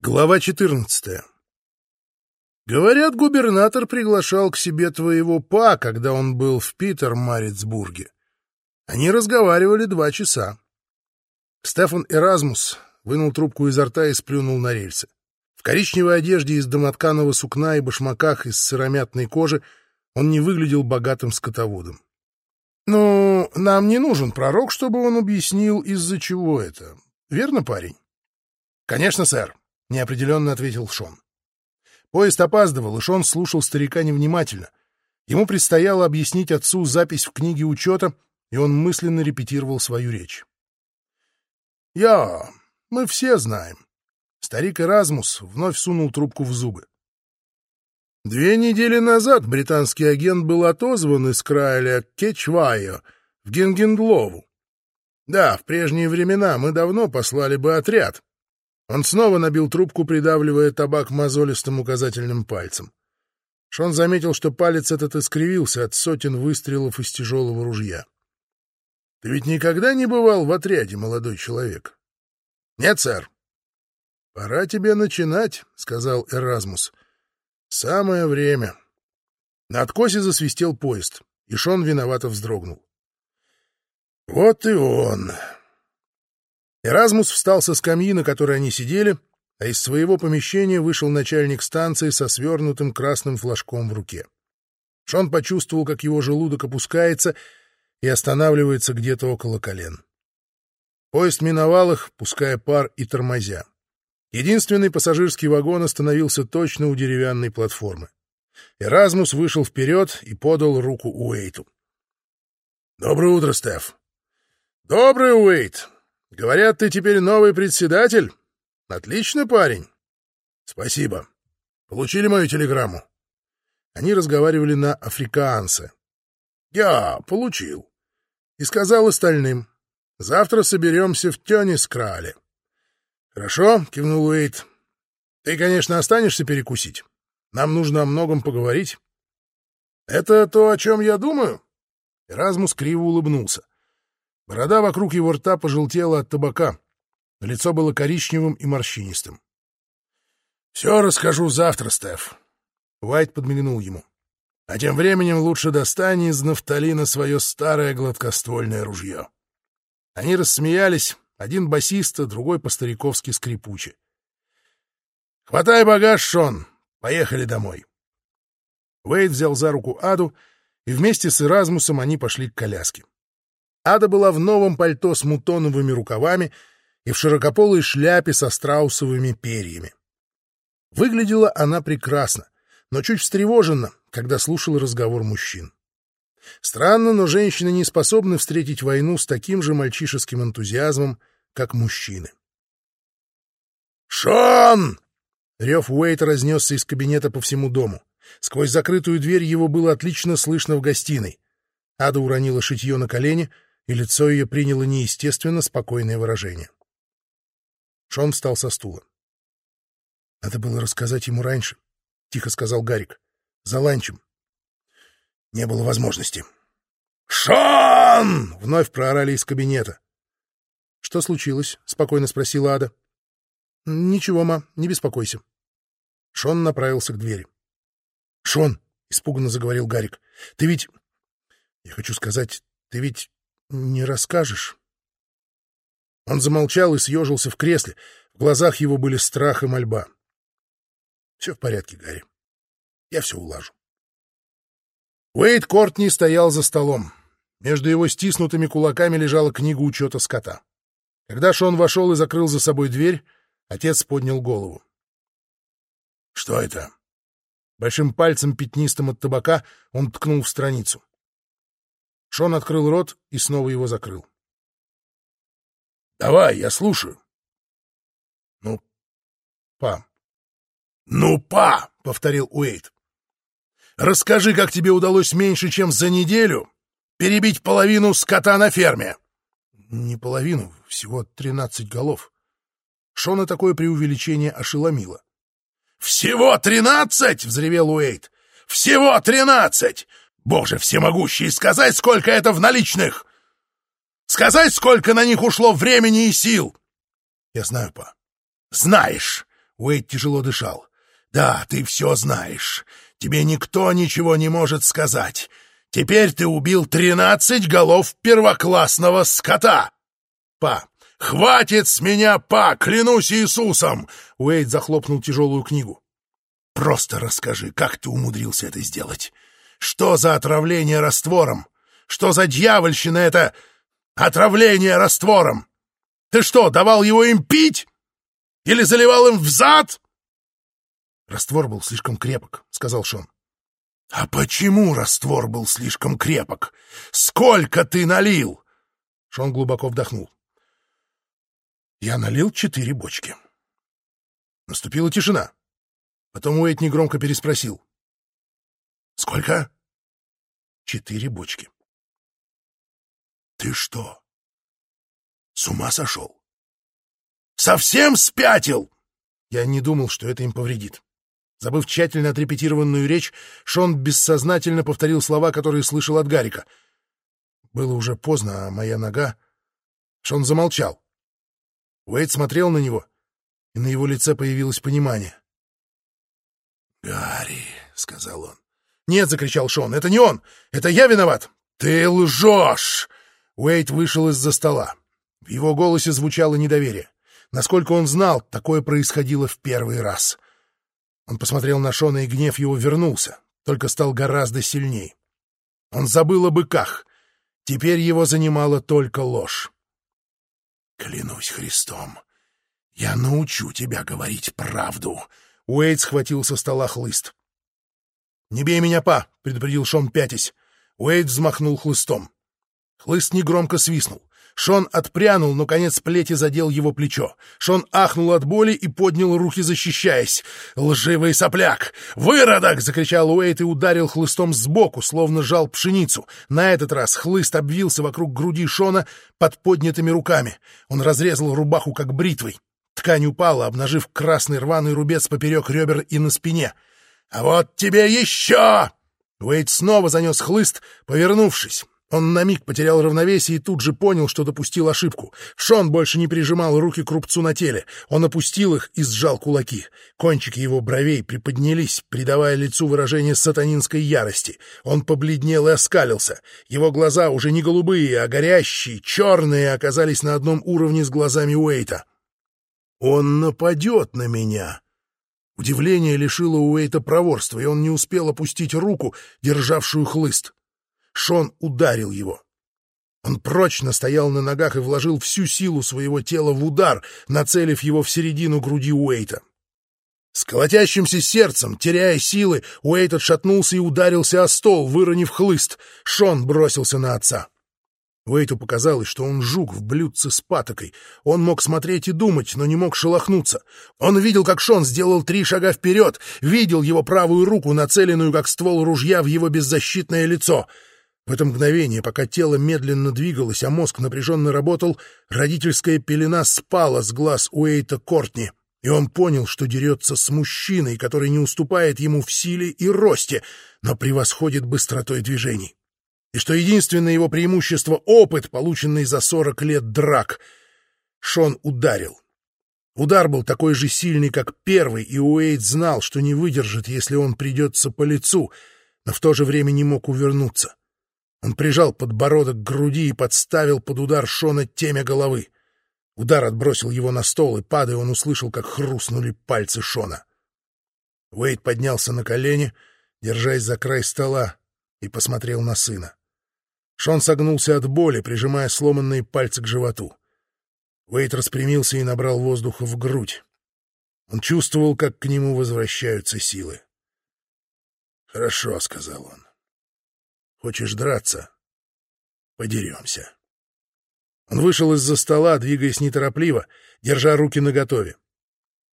Глава 14. Говорят, губернатор приглашал к себе твоего па, когда он был в Питер-Марицбурге. Они разговаривали два часа. Стефан Эразмус вынул трубку изо рта и сплюнул на рельсы. В коричневой одежде из домотканого сукна и башмаках из сыромятной кожи он не выглядел богатым скотоводом. «Ну, нам не нужен пророк, чтобы он объяснил, из-за чего это. Верно, парень?» «Конечно, сэр», — неопределенно ответил Шон. Поезд опаздывал, и Шон слушал старика невнимательно. Ему предстояло объяснить отцу запись в книге учета, и он мысленно репетировал свою речь. «Я... мы все знаем». Старик Эразмус вновь сунул трубку в зубы. Две недели назад британский агент был отозван из Крайля Кетчвайо в Генгендлову. Да, в прежние времена мы давно послали бы отряд, он снова набил трубку, придавливая табак мозолистым указательным пальцем. Шон заметил, что палец этот искривился от сотен выстрелов из тяжелого ружья. — Ты ведь никогда не бывал в отряде, молодой человек? — Нет, сэр. — Пора тебе начинать, — сказал Эразмус. — Самое время. На откосе засвистел поезд, и Шон виновато вздрогнул. — Вот и он. Эразмус встал со скамьи, на которой они сидели, а из своего помещения вышел начальник станции со свернутым красным флажком в руке. Шон почувствовал, как его желудок опускается и останавливается где-то около колен. Поезд миновал их, пуская пар и тормозя. Единственный пассажирский вагон остановился точно у деревянной платформы. Эразмус вышел вперед и подал руку Уэйту. — Доброе утро, Стеф. — Доброе, Уэйт. Говорят, ты теперь новый председатель? Отлично, парень. Спасибо. Получили мою телеграмму? Они разговаривали на африкаансе. Я получил. И сказал остальным. Завтра соберемся в Тёнискрале. Хорошо, кивнул Уэйт. Ты, конечно, останешься перекусить. Нам нужно о многом поговорить. Это то, о чем я думаю? Эразмус криво улыбнулся. Борода вокруг его рта пожелтела от табака. Лицо было коричневым и морщинистым. — Все расскажу завтра, Стеф. Уайт подмигнул ему. — А тем временем лучше достань из нафталина свое старое гладкоствольное ружье. Они рассмеялись, один басиста, другой по-стариковски скрипуче. — Хватай багаж, Шон, поехали домой. Уэйт взял за руку Аду, и вместе с Эразмусом они пошли к коляске. Ада была в новом пальто с мутоновыми рукавами и в широкополой шляпе со страусовыми перьями. Выглядела она прекрасно, но чуть встревоженно, когда слушала разговор мужчин. Странно, но женщины не способны встретить войну с таким же мальчишеским энтузиазмом, как мужчины. «Шон!» Рев Уэйта разнесся из кабинета по всему дому. Сквозь закрытую дверь его было отлично слышно в гостиной. Ада уронила шитье на колени — и лицо ее приняло неестественно спокойное выражение. Шон встал со стула. — Надо было рассказать ему раньше, — тихо сказал Гарик. — За ланчем. Не было возможности. «Шон!» — вновь проорали из кабинета. «Что случилось?» — спокойно спросила Ада. «Ничего, ма, не беспокойся». Шон направился к двери. «Шон!» — испуганно заговорил Гарик. «Ты ведь... Я хочу сказать, ты ведь не расскажешь?» Он замолчал и съежился в кресле. В глазах его были страх и мольба. «Все в порядке, Гарри. Я все улажу». Уэйд Кортни стоял за столом. Между его стиснутыми кулаками лежала книга учета скота. Когда Шон вошел и закрыл за собой дверь, отец поднял голову. «Что это?» Большим пальцем, пятнистым от табака, он ткнул в страницу. Шон открыл рот и снова его закрыл. — Давай, я слушаю. — Ну, па. — Ну, па, — повторил Уэйт. — Расскажи, как тебе удалось меньше, чем за неделю перебить половину скота на ферме. — Не половину, всего тринадцать голов. Шона такое преувеличение ошеломило. — Всего тринадцать! — взревел Уэйт. — Всего тринадцать! Боже всемогущий, сказать, сколько это в наличных! Сказать, сколько на них ушло времени и сил! Я знаю, па. Знаешь! Уэйд тяжело дышал. «Да, ты все знаешь. Тебе никто ничего не может сказать. Теперь ты убил тринадцать голов первоклассного скота!» «Па! Хватит с меня, па! Клянусь Иисусом!» Уэйд захлопнул тяжелую книгу. «Просто расскажи, как ты умудрился это сделать? Что за отравление раствором? Что за дьявольщина это отравление раствором? Ты что, давал его им пить? Или заливал им в зад?» «Раствор был слишком крепок», — сказал Шон. «А почему раствор был слишком крепок? Сколько ты налил?» Шон глубоко вдохнул. Я налил четыре бочки. Наступила тишина. Потом Уэйт негромко переспросил. «Сколько?» «Четыре бочки». «Ты что, с ума сошел? Совсем спятил?» Я не думал, что это им повредит. Забыв тщательно отрепетированную речь, Шон бессознательно повторил слова, которые слышал от Гарика. Было уже поздно, а моя нога... Шон замолчал. Уэйд смотрел на него, и на его лице появилось понимание. «Гарри», — сказал он. «Нет», — закричал Шон, — «это не он! Это я виноват!» «Ты лжешь!» Уэйд вышел из-за стола. В его голосе звучало недоверие. Насколько он знал, такое происходило в первый раз. Он посмотрел на Шона, и гнев его вернулся, только стал гораздо сильней. Он забыл о быках. Теперь его занимала только ложь. Клянусь Христом, я научу тебя говорить правду. Уэйд схватил со стола хлыст. «Не бей меня, па!» — предупредил Шон пятясь. Уэйд взмахнул хлыстом. Хлыст негромко свистнул. Шон отпрянул, но конец плети задел его плечо. Шон ахнул от боли и поднял руки, защищаясь. «Лживый сопляк! Выродок!» — закричал Уэйт и ударил хлыстом сбоку, словно жал пшеницу. На этот раз хлыст обвился вокруг груди Шона под поднятыми руками. Он разрезал рубаху, как бритвой. Ткань упала, обнажив красный рваный рубец поперек ребер и на спине. «А вот тебе еще!» Уэйт снова занес хлыст, повернувшись. Он на миг потерял равновесие и тут же понял, что допустил ошибку. Шон больше не прижимал руки к рубцу на теле. Он опустил их и сжал кулаки. Кончики его бровей приподнялись, придавая лицу выражение сатанинской ярости. Он побледнел и оскалился. Его глаза, уже не голубые, а горящие, черные, оказались на одном уровне с глазами Уэйта. «Он нападет на меня!» Удивление лишило Уэйта проворства, и он не успел опустить руку, державшую хлыст. Шон ударил его. Он прочно стоял на ногах и вложил всю силу своего тела в удар, нацелив его в середину груди Уэйта. С колотящимся сердцем, теряя силы, Уэйт отшатнулся и ударился о стол, выронив хлыст. Шон бросился на отца. Уэйту показалось, что он жук в блюдце с патокой. Он мог смотреть и думать, но не мог шелохнуться. Он видел, как Шон сделал три шага вперед, видел его правую руку, нацеленную, как ствол ружья, в его беззащитное лицо — в это мгновение, пока тело медленно двигалось, а мозг напряженно работал, родительская пелена спала с глаз Уэйта Кортни, и он понял, что дерется с мужчиной, который не уступает ему в силе и росте, но превосходит быстротой движений. Что единственное его преимущество — опыт, полученный за сорок лет драк. Шон ударил. Удар был такой же сильный, как первый, и Уэйт знал, что не выдержит, если он придется по лицу, но в то же время не мог увернуться. Он прижал подбородок к груди и подставил под удар Шона темя головы. Удар отбросил его на стол, и, падая, он услышал, как хрустнули пальцы Шона. Уэйд поднялся на колени, держась за край стола, и посмотрел на сына. Шон согнулся от боли, прижимая сломанные пальцы к животу. Уэйд распрямился и набрал воздуха в грудь. Он чувствовал, как к нему возвращаются силы. «Хорошо», — сказал он. Хочешь драться? Подеремся. Он вышел из-за стола, двигаясь неторопливо, держа руки наготове.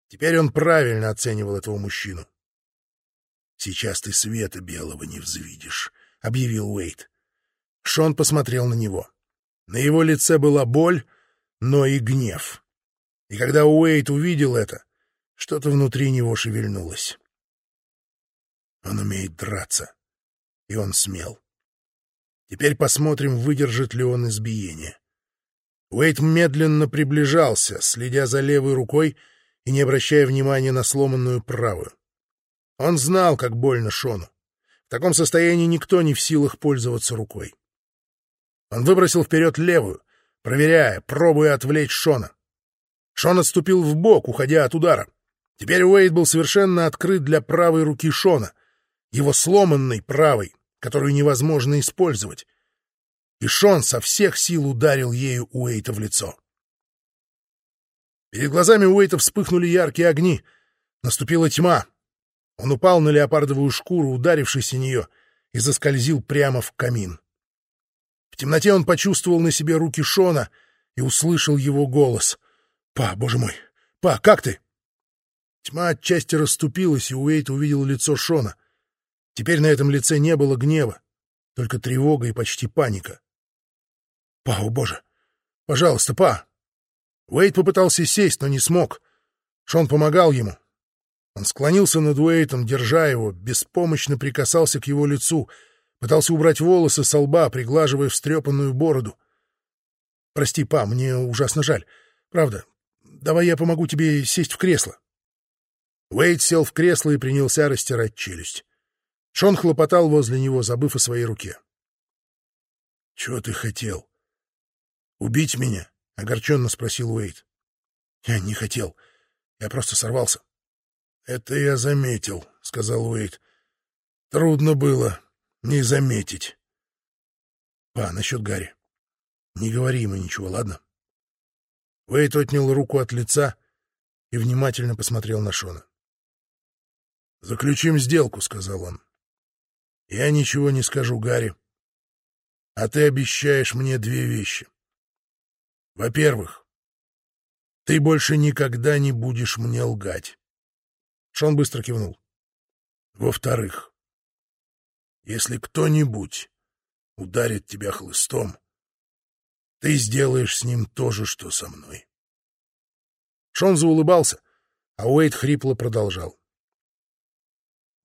Теперь он правильно оценивал этого мужчину. «Сейчас ты света белого не взвидишь», — объявил Уэйт. Шон посмотрел на него. На его лице была боль, но и гнев. И когда Уэйт увидел это, что-то внутри него шевельнулось. Он умеет драться, и он смел. Теперь посмотрим, выдержит ли он избиение. Уэйт медленно приближался, следя за левой рукой и не обращая внимания на сломанную правую. Он знал, как больно Шону. В таком состоянии никто не в силах пользоваться рукой. Он выбросил вперед левую, проверяя, пробуя отвлечь Шона. Шон отступил в бок, уходя от удара. Теперь Уэйд был совершенно открыт для правой руки Шона, его сломанной правой, которую невозможно использовать. И Шон со всех сил ударил ею Уэйта в лицо. Перед глазами Уэйта вспыхнули яркие огни. Наступила тьма. Он упал на леопардовую шкуру, ударившись о нее, и заскользил прямо в камин. В темноте он почувствовал на себе руки Шона и услышал его голос. «Па, боже мой! Па, как ты?» Тьма отчасти расступилась, и Уэйт увидел лицо Шона. Теперь на этом лице не было гнева, только тревога и почти паника. «Па, о боже! Пожалуйста, па!» Уэйт попытался сесть, но не смог. Шон помогал ему. Он склонился над Уэйтом, держа его, беспомощно прикасался к его лицу — Пытался убрать волосы со лба, приглаживая встрепанную бороду. «Прости, па, мне ужасно жаль. Правда. Давай я помогу тебе сесть в кресло». Уэйд сел в кресло и принялся растирать челюсть. Шон хлопотал возле него, забыв о своей руке. — Чего ты хотел? — Убить меня? — огорченно спросил Уэйд. — Я не хотел. Я просто сорвался. — Это я заметил, — сказал Уэйд. — Трудно было не заметить. Па, насчет Гарри. Не говори ему ничего, ладно? Уэйт отнял руку от лица и внимательно посмотрел на Шона. «Заключим сделку», — сказал он. «Я ничего не скажу Гарри, а ты обещаешь мне две вещи. Во-первых, ты больше никогда не будешь мне лгать». Шон быстро кивнул. «Во-вторых, если кто-нибудь ударит тебя хлыстом, ты сделаешь с ним то же, что со мной. Шон заулыбался, а Уэйд хрипло продолжал.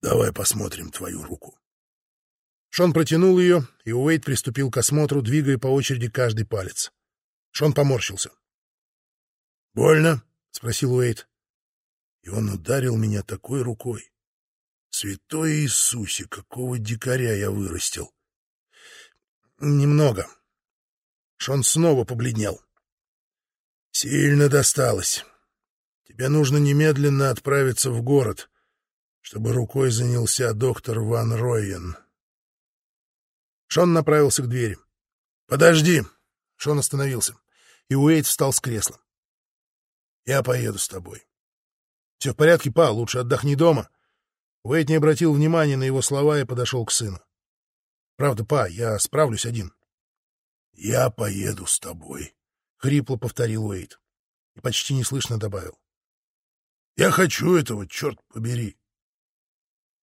«Давай посмотрим твою руку». Шон протянул ее, и Уэйд приступил к осмотру, двигая по очереди каждый палец. Шон поморщился. «Больно?» — спросил Уэйд. И он ударил меня такой рукой, Святой Иисусе, какого дикаря я вырастил! Немного. Шон снова побледнел. Сильно досталось. Тебе нужно немедленно отправиться в город, чтобы рукой занялся доктор Ван Ройен. Шон направился к двери. «Подожди!» Шон остановился, и Уэйт встал с кресла. «Я поеду с тобой». «Все в порядке, па, лучше отдохни дома». Уэйт не обратил внимания на его слова и подошел к сыну. — Правда, па, я справлюсь один. — Я поеду с тобой, — хрипло повторил Уэйт и почти неслышно добавил. — Я хочу этого, черт побери.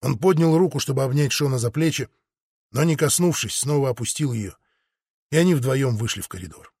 Он поднял руку, чтобы обнять Шона за плечи, но, не коснувшись, снова опустил ее, и они вдвоем вышли в коридор.